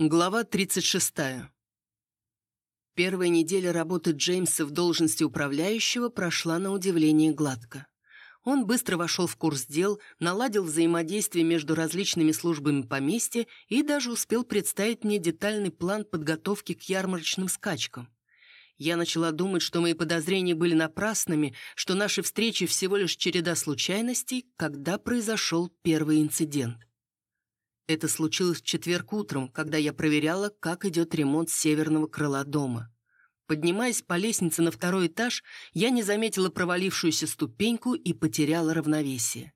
Глава 36. Первая неделя работы Джеймса в должности управляющего прошла на удивление гладко. Он быстро вошел в курс дел, наладил взаимодействие между различными службами поместья и даже успел представить мне детальный план подготовки к ярмарочным скачкам. Я начала думать, что мои подозрения были напрасными, что наши встречи всего лишь череда случайностей, когда произошел первый инцидент. Это случилось в четверг утром, когда я проверяла, как идет ремонт северного крыла дома. Поднимаясь по лестнице на второй этаж, я не заметила провалившуюся ступеньку и потеряла равновесие.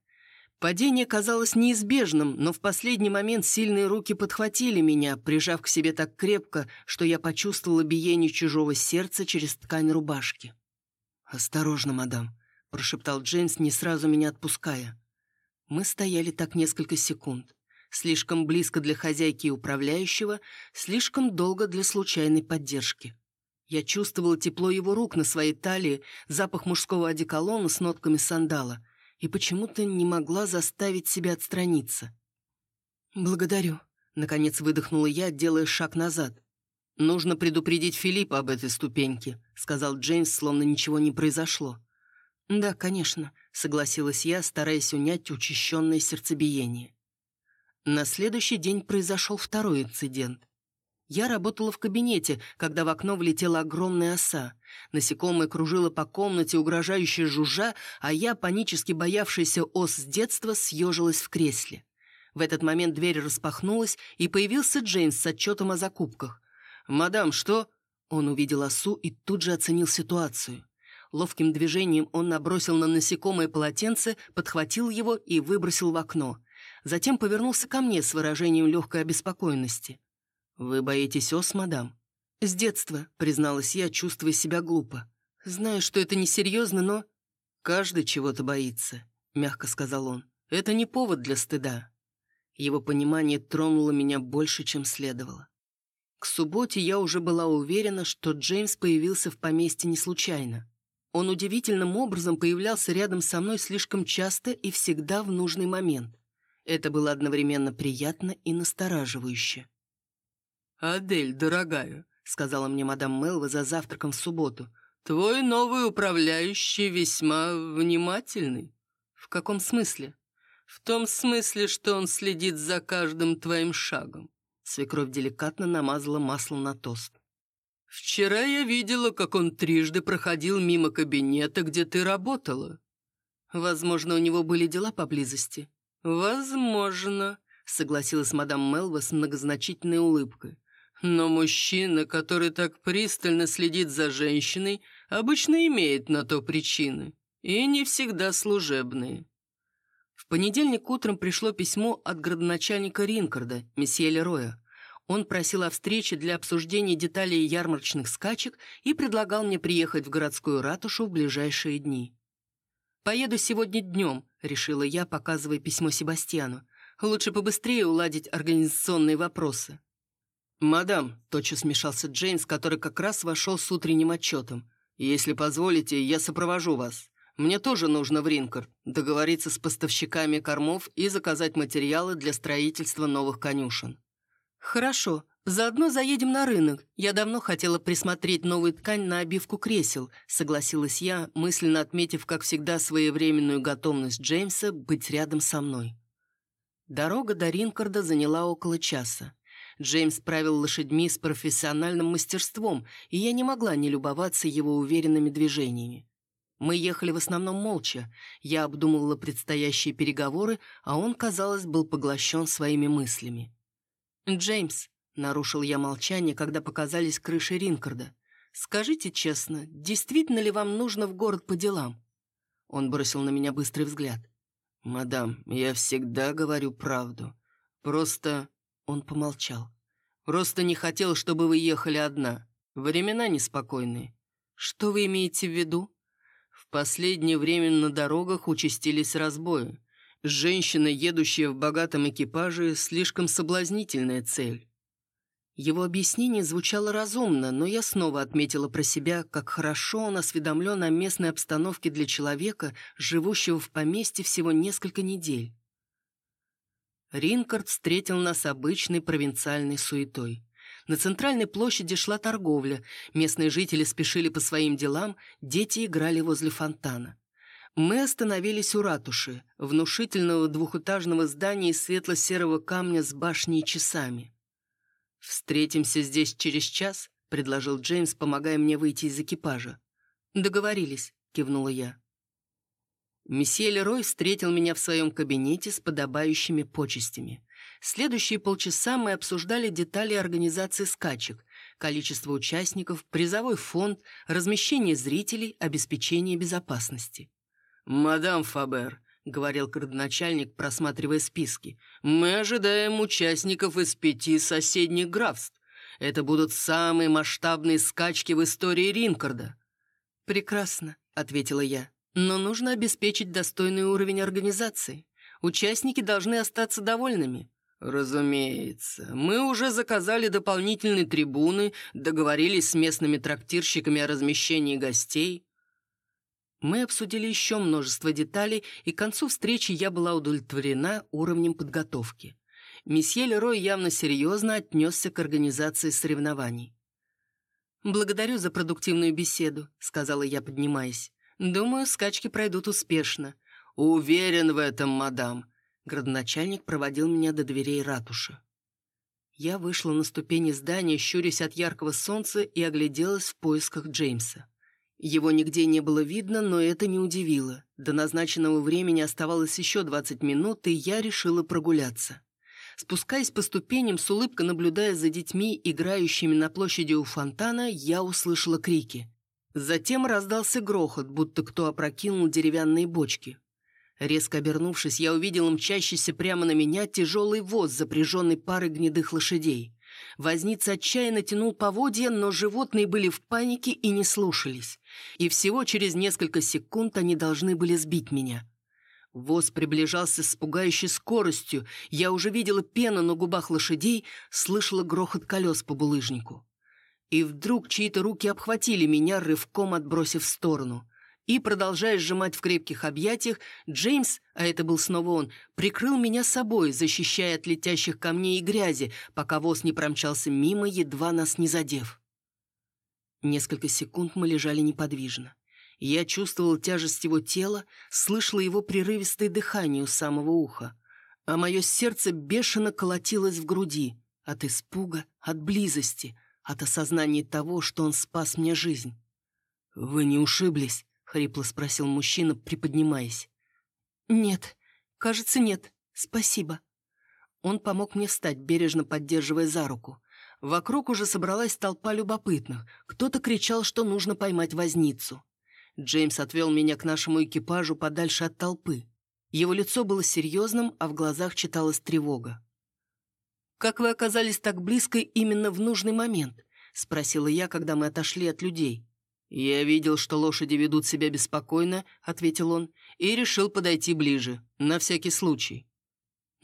Падение казалось неизбежным, но в последний момент сильные руки подхватили меня, прижав к себе так крепко, что я почувствовала биение чужого сердца через ткань рубашки. «Осторожно, мадам», — прошептал Джеймс, не сразу меня отпуская. Мы стояли так несколько секунд. Слишком близко для хозяйки и управляющего, слишком долго для случайной поддержки. Я чувствовала тепло его рук на своей талии, запах мужского одеколона с нотками сандала и почему-то не могла заставить себя отстраниться. «Благодарю», — наконец выдохнула я, делая шаг назад. «Нужно предупредить Филиппа об этой ступеньке», — сказал Джеймс, словно ничего не произошло. «Да, конечно», — согласилась я, стараясь унять учащенное сердцебиение. На следующий день произошел второй инцидент. Я работала в кабинете, когда в окно влетела огромная оса. Насекомое кружило по комнате, угрожающе жужжа, а я, панически боявшаяся ос с детства, съежилась в кресле. В этот момент дверь распахнулась, и появился Джеймс с отчетом о закупках. «Мадам, что?» Он увидел осу и тут же оценил ситуацию. Ловким движением он набросил на насекомое полотенце, подхватил его и выбросил в окно – Затем повернулся ко мне с выражением легкой обеспокоенности. «Вы боитесь ос, мадам?» «С детства», — призналась я, чувствуя себя глупо. «Знаю, что это несерьезно, но...» «Каждый чего-то боится», — мягко сказал он. «Это не повод для стыда». Его понимание тронуло меня больше, чем следовало. К субботе я уже была уверена, что Джеймс появился в поместье не случайно. Он удивительным образом появлялся рядом со мной слишком часто и всегда в нужный момент. Это было одновременно приятно и настораживающе. «Адель, дорогая», — сказала мне мадам Мелва за завтраком в субботу, «твой новый управляющий весьма внимательный». «В каком смысле?» «В том смысле, что он следит за каждым твоим шагом». Свекровь деликатно намазала масло на тост. «Вчера я видела, как он трижды проходил мимо кабинета, где ты работала. Возможно, у него были дела поблизости. «Возможно», — согласилась мадам Мелва с многозначительной улыбкой. «Но мужчина, который так пристально следит за женщиной, обычно имеет на то причины, и не всегда служебные». В понедельник утром пришло письмо от градоначальника Ринкарда, месье Лероя. Он просил о встрече для обсуждения деталей ярмарочных скачек и предлагал мне приехать в городскую ратушу в ближайшие дни. «Поеду сегодня днем», — решила я, показывая письмо Себастьяну. «Лучше побыстрее уладить организационные вопросы». «Мадам», — тотчас смешался Джеймс, который как раз вошел с утренним отчетом. «Если позволите, я сопровожу вас. Мне тоже нужно в Ринкард договориться с поставщиками кормов и заказать материалы для строительства новых конюшен». «Хорошо», «Заодно заедем на рынок. Я давно хотела присмотреть новую ткань на обивку кресел», согласилась я, мысленно отметив, как всегда, своевременную готовность Джеймса быть рядом со мной. Дорога до Ринкарда заняла около часа. Джеймс правил лошадьми с профессиональным мастерством, и я не могла не любоваться его уверенными движениями. Мы ехали в основном молча. Я обдумывала предстоящие переговоры, а он, казалось, был поглощен своими мыслями. «Джеймс», Нарушил я молчание, когда показались крыши Ринкарда. «Скажите честно, действительно ли вам нужно в город по делам?» Он бросил на меня быстрый взгляд. «Мадам, я всегда говорю правду. Просто...» Он помолчал. «Просто не хотел, чтобы вы ехали одна. Времена неспокойные». «Что вы имеете в виду?» «В последнее время на дорогах участились разбои. Женщина, едущая в богатом экипаже, слишком соблазнительная цель. Его объяснение звучало разумно, но я снова отметила про себя, как хорошо он осведомлен о местной обстановке для человека, живущего в поместье всего несколько недель. Ринкард встретил нас обычной провинциальной суетой. На центральной площади шла торговля, местные жители спешили по своим делам, дети играли возле фонтана. Мы остановились у ратуши, внушительного двухэтажного здания из светло-серого камня с башней и часами. «Встретимся здесь через час», — предложил Джеймс, помогая мне выйти из экипажа. «Договорились», — кивнула я. Месье Лерой встретил меня в своем кабинете с подобающими почестями. Следующие полчаса мы обсуждали детали организации скачек, количество участников, призовой фонд, размещение зрителей, обеспечение безопасности. «Мадам Фабер», — говорил городоначальник, просматривая списки, «мы ожидаем участников из пяти соседних графств. Это будут самые масштабные скачки в истории Ринкарда». «Прекрасно», — ответила я. «Но нужно обеспечить достойный уровень организации. Участники должны остаться довольными». «Разумеется. Мы уже заказали дополнительные трибуны, договорились с местными трактирщиками о размещении гостей». Мы обсудили еще множество деталей, и к концу встречи я была удовлетворена уровнем подготовки. Месье Лерой явно серьезно отнесся к организации соревнований. «Благодарю за продуктивную беседу», — сказала я, поднимаясь. «Думаю, скачки пройдут успешно». «Уверен в этом, мадам», — градоначальник проводил меня до дверей ратуши. Я вышла на ступени здания, щурясь от яркого солнца, и огляделась в поисках Джеймса. Его нигде не было видно, но это не удивило. До назначенного времени оставалось еще 20 минут, и я решила прогуляться. Спускаясь по ступеням, с улыбкой наблюдая за детьми, играющими на площади у фонтана, я услышала крики. Затем раздался грохот, будто кто опрокинул деревянные бочки. Резко обернувшись, я увидела мчащийся прямо на меня тяжелый воз, запряженный парой гнедых лошадей. Возница отчаянно тянул поводья, но животные были в панике и не слушались. И всего через несколько секунд они должны были сбить меня. Воз приближался с пугающей скоростью. Я уже видела пену на губах лошадей, слышала грохот колес по булыжнику. И вдруг чьи-то руки обхватили меня, рывком отбросив в сторону и, продолжая сжимать в крепких объятиях, Джеймс, а это был снова он, прикрыл меня собой, защищая от летящих камней и грязи, пока воз не промчался мимо, едва нас не задев. Несколько секунд мы лежали неподвижно. Я чувствовал тяжесть его тела, слышала его прерывистое дыхание у самого уха, а мое сердце бешено колотилось в груди от испуга, от близости, от осознания того, что он спас мне жизнь. «Вы не ушиблись?» Хрипло спросил мужчина, приподнимаясь. «Нет, кажется, нет. Спасибо». Он помог мне встать, бережно поддерживая за руку. Вокруг уже собралась толпа любопытных. Кто-то кричал, что нужно поймать возницу. Джеймс отвел меня к нашему экипажу подальше от толпы. Его лицо было серьезным, а в глазах читалась тревога. «Как вы оказались так близко именно в нужный момент?» — спросила я, когда мы отошли от людей. «Я видел, что лошади ведут себя беспокойно», — ответил он, и решил подойти ближе, на всякий случай.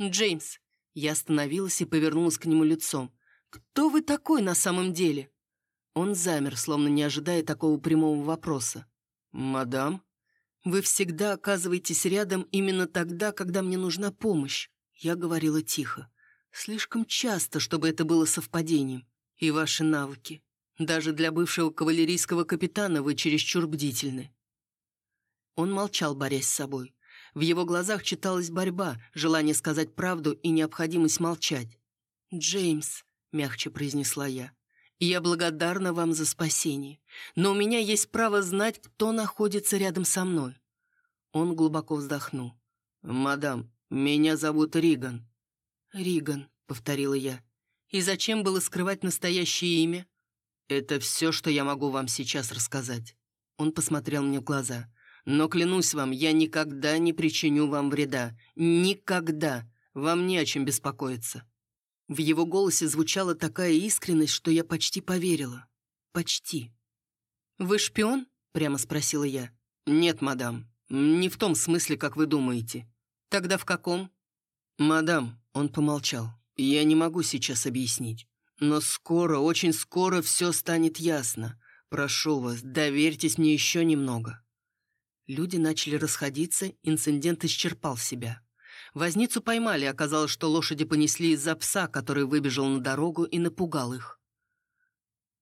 «Джеймс», — я остановилась и повернулась к нему лицом, «кто вы такой на самом деле?» Он замер, словно не ожидая такого прямого вопроса. «Мадам?» «Вы всегда оказываетесь рядом именно тогда, когда мне нужна помощь», — я говорила тихо. «Слишком часто, чтобы это было совпадением. И ваши навыки. Даже для бывшего кавалерийского капитана вы чересчур бдительны». Он молчал, борясь с собой. В его глазах читалась борьба, желание сказать правду и необходимость молчать. «Джеймс», — мягче произнесла я, — «я благодарна вам за спасение, но у меня есть право знать, кто находится рядом со мной». Он глубоко вздохнул. «Мадам, меня зовут Риган». «Риган», — повторила я. «И зачем было скрывать настоящее имя?» «Это все, что я могу вам сейчас рассказать». Он посмотрел мне в глаза. «Но клянусь вам, я никогда не причиню вам вреда. Никогда. Вам не о чем беспокоиться». В его голосе звучала такая искренность, что я почти поверила. Почти. «Вы шпион?» — прямо спросила я. «Нет, мадам. Не в том смысле, как вы думаете». «Тогда в каком?» «Мадам», — он помолчал, — «я не могу сейчас объяснить. Но скоро, очень скоро все станет ясно. Прошу вас, доверьтесь мне еще немного». Люди начали расходиться, инцидент исчерпал себя. Возницу поймали, оказалось, что лошади понесли из-за пса, который выбежал на дорогу и напугал их.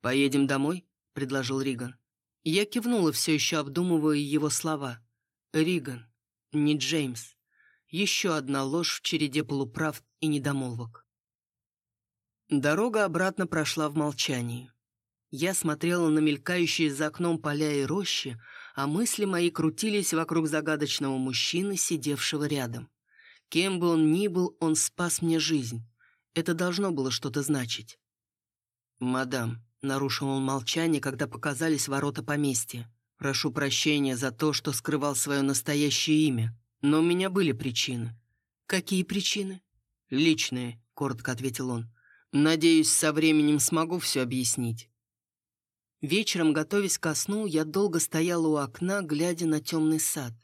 «Поедем домой?» — предложил Риган. Я кивнула, все еще обдумывая его слова. «Риган, не Джеймс. Еще одна ложь в череде полуправ и недомолвок». Дорога обратно прошла в молчании. Я смотрела на мелькающие за окном поля и рощи, а мысли мои крутились вокруг загадочного мужчины, сидевшего рядом. Кем бы он ни был, он спас мне жизнь. Это должно было что-то значить. «Мадам», — нарушил он молчание, когда показались ворота поместья. «Прошу прощения за то, что скрывал свое настоящее имя, но у меня были причины». «Какие причины?» «Личные», — коротко ответил он. «Надеюсь, со временем смогу все объяснить». Вечером, готовясь ко сну, я долго стояла у окна, глядя на темный сад.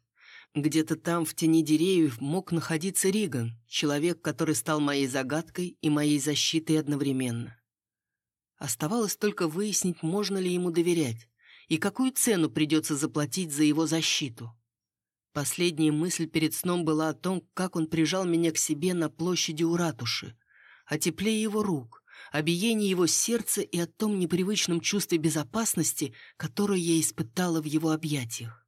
Где-то там, в тени деревьев, мог находиться Риган, человек, который стал моей загадкой и моей защитой одновременно. Оставалось только выяснить, можно ли ему доверять, и какую цену придется заплатить за его защиту. Последняя мысль перед сном была о том, как он прижал меня к себе на площади у ратуши, о тепле его рук, о биении его сердца и о том непривычном чувстве безопасности, которое я испытала в его объятиях.